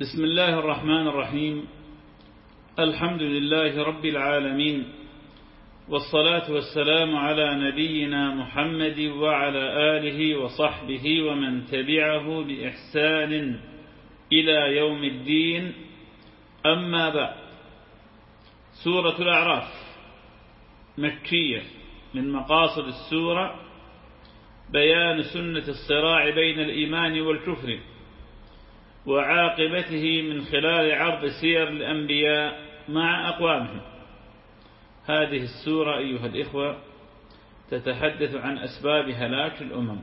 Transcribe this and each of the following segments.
بسم الله الرحمن الرحيم. الحمد لله رب العالمين. والصلاة والسلام على نبينا محمد وعلى آله وصحبه ومن تبعه بإحسان إلى يوم الدين. أما بعد سورة الأعراف مكية من مقاصد السورة بيان سنة الصراع بين الإيمان والكفر. وعاقبته من خلال عرض سير الأنبياء مع أقوامهم. هذه السورة أيها الإخوة تتحدث عن أسباب هلاك الأمم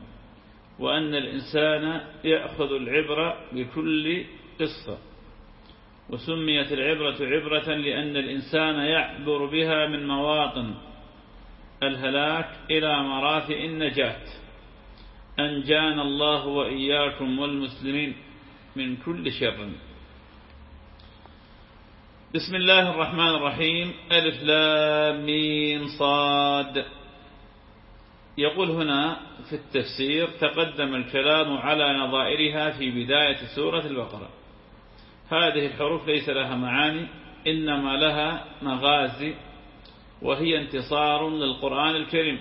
وأن الإنسان يأخذ العبرة بكل قصة. وسميت العبرة عبرة لأن الإنسان يعبر بها من مواطن الهلاك إلى مرافئ النجاة. أنجانا الله وإياكم والمسلمين. من كل شر. بسم الله الرحمن الرحيم. ألف لام ميم صاد. يقول هنا في التفسير تقدم الكلام على نظائرها في بداية سورة البقرة. هذه الحروف ليس لها معاني إنما لها مغازي وهي انتصار للقرآن الكريم.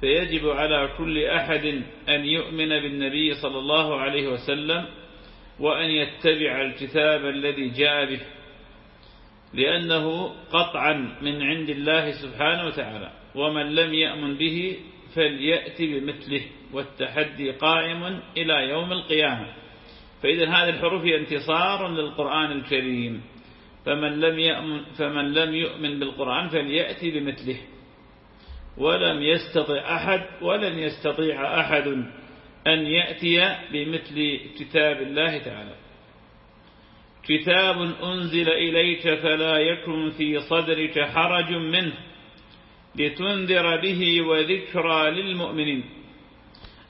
فيجب على كل أحد أن يؤمن بالنبي صلى الله عليه وسلم وأن يتبع الكتاب الذي جاء به لأنه قطعا من عند الله سبحانه وتعالى. ومن لم يأمن به فليأتي بمثله والتحدي قائم إلى يوم القيامة. فإذا هذه الحروف هي انتصار للقرآن الكريم. فمن لم يؤمن, فمن لم يؤمن بالقرآن فليأتي بمثله. ولم يستطع أحد ولن يستطيع أحد أن يأتي بمثل كتاب الله تعالى. كتاب أنزل إليك فلا يكن في صدرك حرج منه لتنذر به وذكرى للمؤمنين.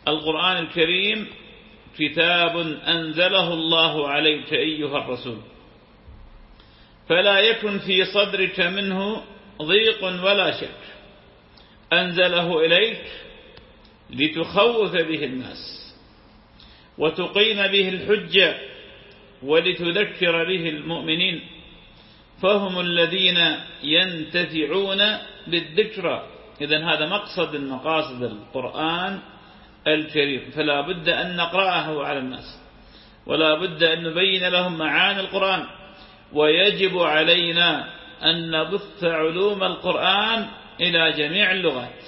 القرآن الكريم كتاب أنزله الله عليك أيها الرسول. فلا يكن في صدرك منه ضيق ولا شك. أنزله إليك لتخوف به الناس وتقيم به الحجة ولتذكر به المؤمنين فهم الذين ينتفعون بالذكرى إذا هذا مقصد من مقاصد القرآن الكريم فلا بد أن نقرأه على الناس ولا بد أن نبين لهم معاني القرآن. ويجب علينا أن نبث علوم القرآن إلى جميع اللغات.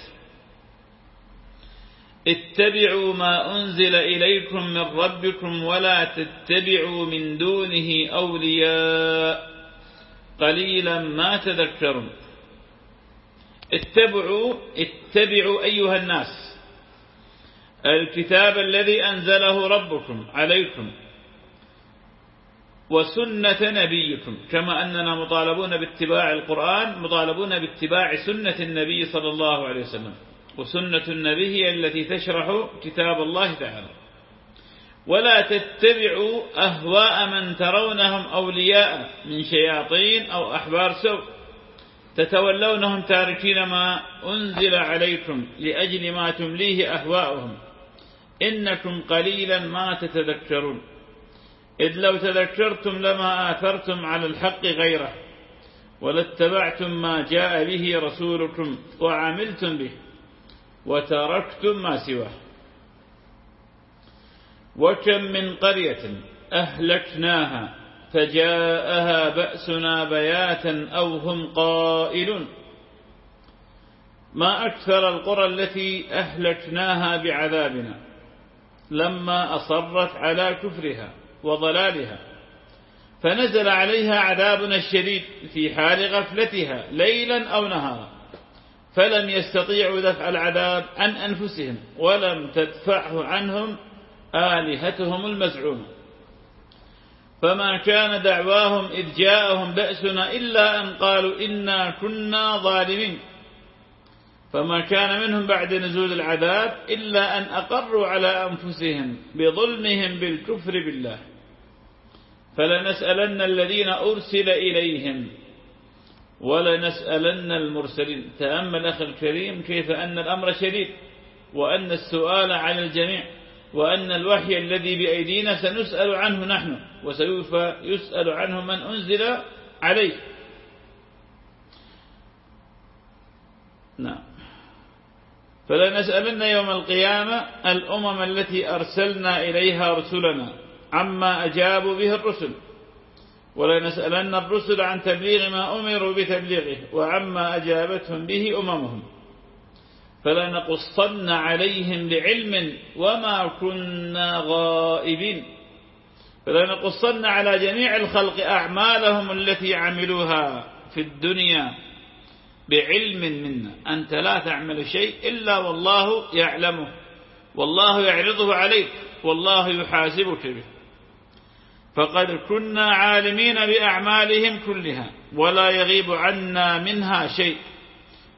اتبعوا ما أنزل إليكم من ربكم ولا تتبعوا من دونه أولياء قليلا ما تذكرون. اتبعوا اتبعوا أيها الناس. الكتاب الذي أنزله ربكم عليكم وسنة نبيكم كما أننا مطالبون باتباع القرآن مطالبون باتباع سنة النبي صلى الله عليه وسلم. وسنة النبي هي التي تشرح كتاب الله تعالى. ولا تتبعوا أهواء من ترونهم أولياء من شياطين أو أحبار سوء. تتولونهم تاركين ما أنزل عليكم لأجل ما تمليه أهواؤهم إنكم قليلا ما تتذكرون. إذ لو تذكرتم لما آثرتم على الحق غيره. ولاتبعتم ما جاء به رسولكم وعملتم به. وتركتم ما سواه. وكم من قرية أهلكناها فجاءها بأسنا بياتا أو هم قائلون. ما أكثر القرى التي أهلكناها بعذابنا لما أصرت على كفرها وضلالها فنزل عليها عذابنا الشديد في حال غفلتها ليلا أو نهارا. فلم يستطيعوا دفع العذاب عن أنفسهم ولم تدفعه عنهم آلهتهم المزعومة. فما كان دعواهم إذ جاءهم بأسنا إلا أن قالوا إنا كنا ظالمين. فما كان منهم بعد نزول العذاب إلا أن أقروا على أنفسهم بظلمهم بالكفر بالله. فلنسألن الذين أرسل إليهم ولنسألن المرسلين. تأمل أخي الكريم كيف أن الأمر شديد وأن السؤال عن الجميع وأن الوحي الذي بأيدينا سنسأل عنه نحن وسوف يسأل عنه من أنزل عليه. نعم. فلنسألن يوم القيامة الأمم التي أرسلنا إليها رسلنا عما أجابوا به الرسل. ولنسألن الرسل عن تبليغ ما أمروا بتبليغه وعما أجابتهم به أممهم. فلنقصن عليهم بعلم وما كنا غائبين. فلنقصن على جميع الخلق أعمالهم التي عملوها في الدنيا بعلم منا. أنت لا تعمل شيء إلا والله يعلمه والله يعرضه عليك والله يحاسبك به. فقد كنا عالمين بأعمالهم كلها ولا يغيب عنا منها شيء.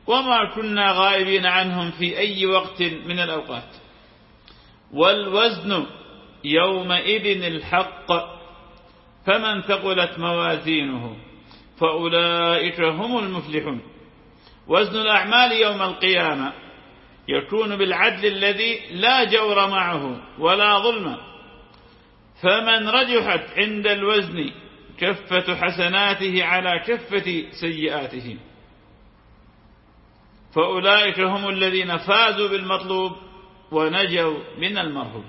وما كنا غائبين عنهم في أي وقت من الأوقات. والوزن يومئذ الحق فمن ثقلت موازينه فأولئك هم المفلحون. وزن الأعمال يوم القيامة يكون بالعدل الذي لا جور معه ولا ظلم. فمن رجحت عند الوزن كفة حسناته على كفة سيئاته. فأولئك هم الذين فازوا بالمطلوب ونجوا من المرهوب.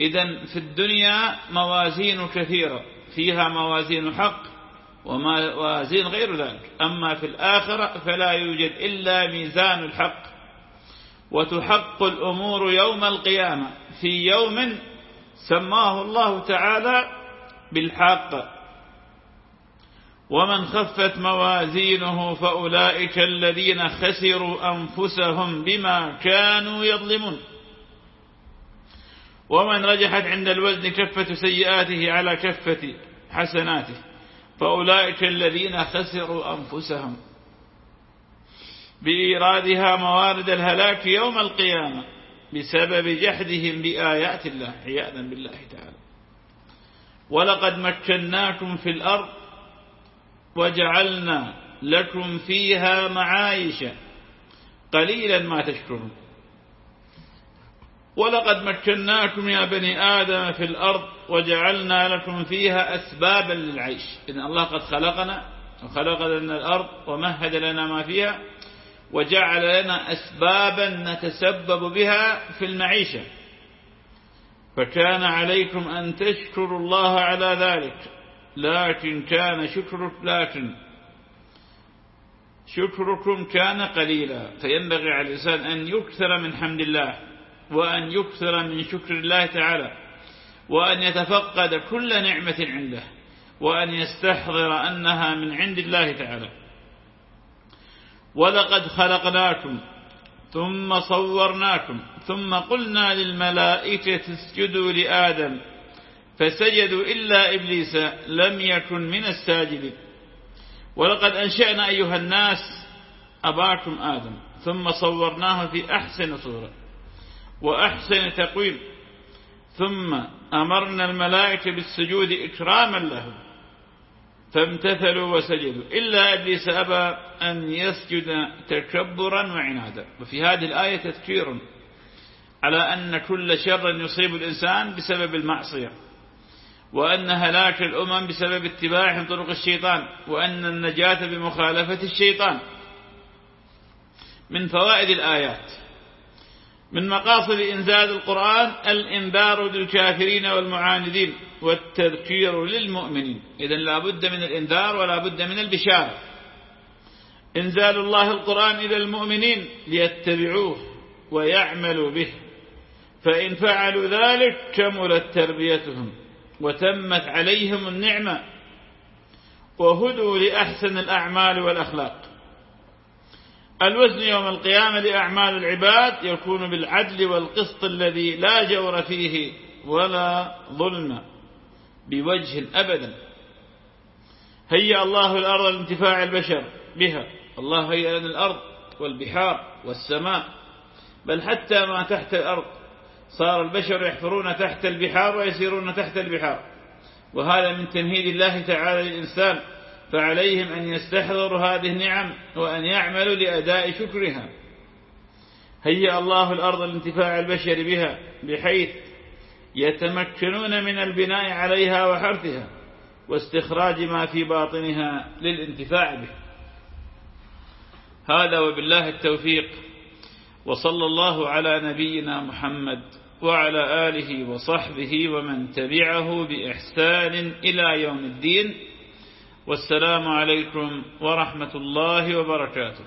إذا في الدنيا موازين كثيرة فيها موازين حق وموازين غير ذلك. أما في الآخرة فلا يوجد إلا ميزان الحق. وتحق الأمور يوم القيامة في يوم سماه الله تعالى بالحق. ومن خفت موازينه فأولئك الذين خسروا أنفسهم بما كانوا يظلمون. ومن رجحت عند الوزن كفة سيئاته على كفة حسناته فأولئك الذين خسروا أنفسهم. بإيرادها موارد الهلاك يوم القيامة. بسبب جحدهم بآيات الله عياذا بالله تعالى. ولقد مكناكم في الأرض وجعلنا لكم فيها معايش. قليلا ما تشكرون. ولقد مكناكم يا بني آدم في الأرض وجعلنا لكم فيها أسبابا للعيش. إن الله قد خلقنا وخلق لنا الأرض ومهد لنا ما فيها. وجعل لنا أسبابا نتسبب بها في المعيشة. فكان عليكم أن تشكروا الله على ذلك. لكن كان شكر لكن شكركم كان قليلا. فينبغي على الإنسان أن يكثر من حمد الله وأن يكثر من شكر الله تعالى وأن يتفقد كل نعمة عنده وأن يستحضر أنها من عند الله تعالى. ولقد خلقناكم ثم صورناكم ثم قلنا للملائكة اسجدوا لآدم فسجدوا إلا إبليس لم يكن من الساجدين. ولقد أنشأنا أيها الناس أباكم آدم ثم صورناه في أحسن صورة وأحسن تقويم. ثم أمرنا الملائكة بالسجود إكراما له فامتثلوا وسجدوا. إلا إبليس أبى أن يسجد تكبرا وعنادا. وفي هذه الآية تذكير على أن كل شر يصيب الإنسان بسبب المعصية وأن هلاك الأمم بسبب اتباعهم طرق الشيطان وأن النجاة بمخالفة الشيطان. من فوائد الآيات. من مقاصد إنزال القرآن الإنذار للكافرين والمعاندين. والتذكير للمؤمنين. إذا لا بد من الإنذار ولا بد من البشارة. إنزال الله القرآن إلى المؤمنين ليتبعوه ويعملوا به. فإن فعلوا ذلك كملت تربيتهم وتمت عليهم النعمة وهدوا لأحسن الأعمال والأخلاق. الوزن يوم القيامة لأعمال العباد يكون بالعدل والقسط الذي لا جور فيه ولا ظلم. بوجه أبدا هيأ الله الأرض لانتفاع البشر بها. الله هيأ لنا الأرض والبحار والسماء. بل حتى ما تحت الأرض صار البشر يحفرون تحت البحار ويسيرون تحت البحار. وهذا من تمهيد الله تعالى للإنسان. فعليهم أن يستحضروا هذه النعم وأن يعملوا لأداء شكرها. هيأ الله الأرض لانتفاع البشر بها بحيث يتمكنون من البناء عليها وحرثها واستخراج ما في باطنها للانتفاع به. هذا وبالله التوفيق. وصلى الله على نبينا محمد وعلى آله وصحبه ومن تبعه بإحسان إلى يوم الدين. والسلام عليكم ورحمة الله وبركاته.